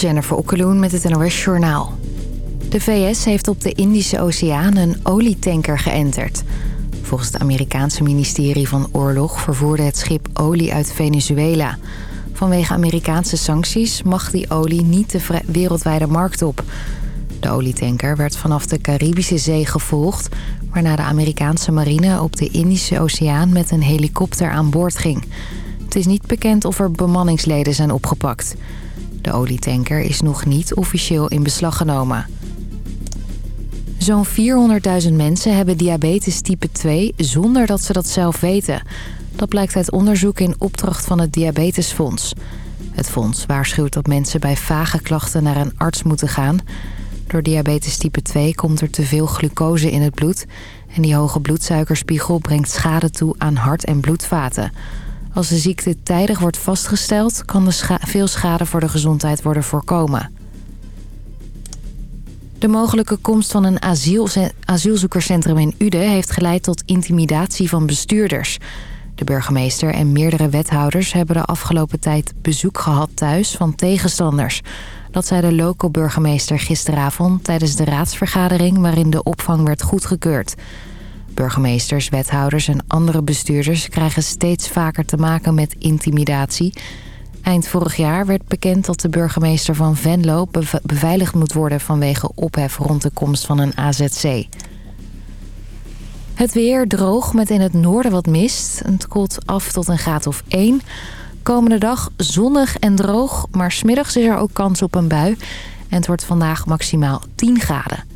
Jennifer Okkeloen met het NOS Journaal. De VS heeft op de Indische Oceaan een olietanker geënterd. Volgens het Amerikaanse ministerie van Oorlog vervoerde het schip olie uit Venezuela. Vanwege Amerikaanse sancties mag die olie niet de wereldwijde markt op. De olietanker werd vanaf de Caribische Zee gevolgd... waarna de Amerikaanse marine op de Indische Oceaan met een helikopter aan boord ging. Het is niet bekend of er bemanningsleden zijn opgepakt... De olietanker is nog niet officieel in beslag genomen. Zo'n 400.000 mensen hebben diabetes type 2 zonder dat ze dat zelf weten. Dat blijkt uit onderzoek in opdracht van het Diabetesfonds. Het fonds waarschuwt dat mensen bij vage klachten naar een arts moeten gaan. Door diabetes type 2 komt er te veel glucose in het bloed... en die hoge bloedsuikerspiegel brengt schade toe aan hart- en bloedvaten... Als de ziekte tijdig wordt vastgesteld... kan er veel schade voor de gezondheid worden voorkomen. De mogelijke komst van een asiel asielzoekerscentrum in Uden... heeft geleid tot intimidatie van bestuurders. De burgemeester en meerdere wethouders hebben de afgelopen tijd bezoek gehad thuis van tegenstanders. Dat zei de local burgemeester gisteravond tijdens de raadsvergadering... waarin de opvang werd goedgekeurd. Burgemeesters, wethouders en andere bestuurders krijgen steeds vaker te maken met intimidatie. Eind vorig jaar werd bekend dat de burgemeester van Venlo beveiligd moet worden vanwege ophef rond de komst van een AZC. Het weer droog met in het noorden wat mist. Het koelt af tot een graad of 1. Komende dag zonnig en droog, maar smiddags is er ook kans op een bui. En het wordt vandaag maximaal 10 graden.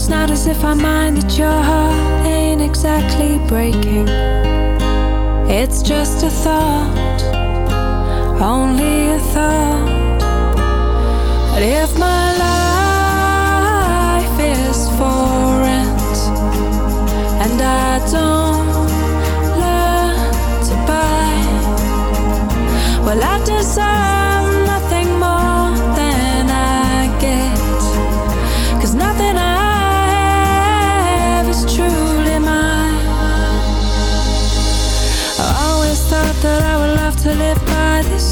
It's not as if I mind that your heart ain't exactly breaking. It's just a thought, only a thought. But if my life is for rent and I don't learn to buy, well, I deserve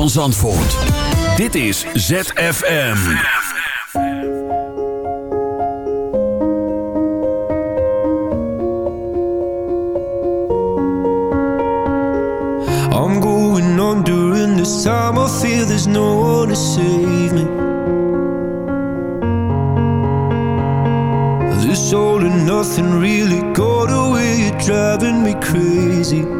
van Zandvoort. Dit is ZFM. I'm going on during this time. I feel there's no one to save me. This all and nothing really got away. You're driving me crazy.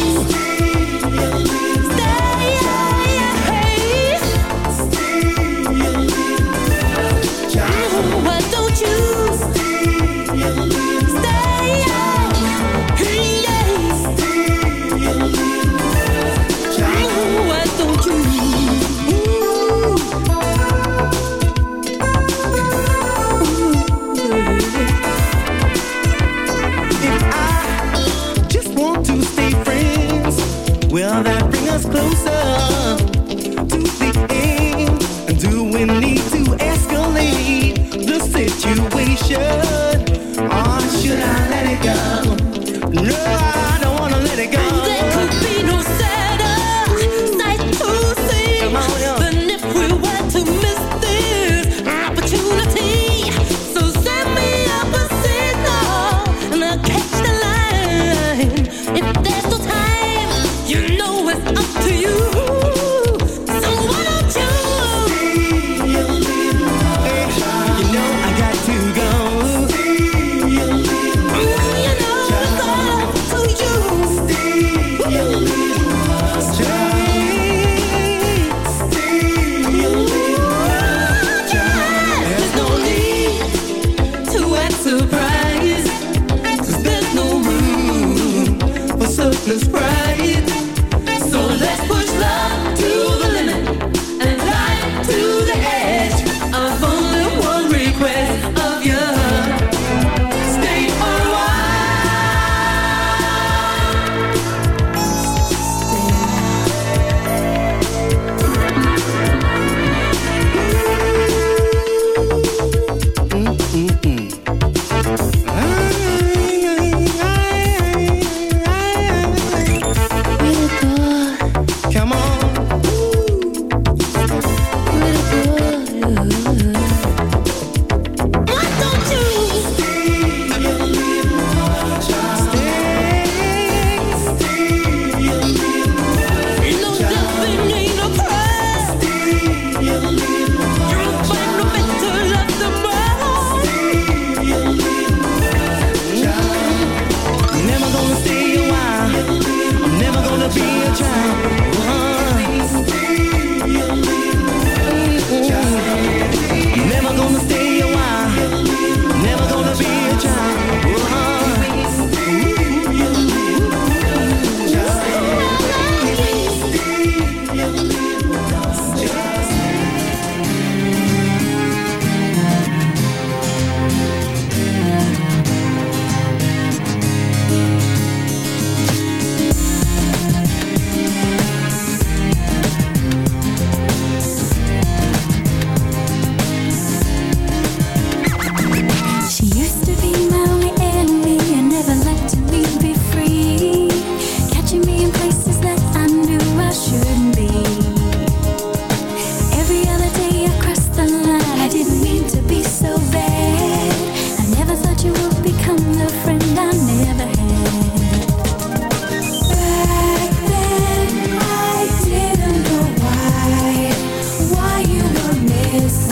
you were missing.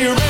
you?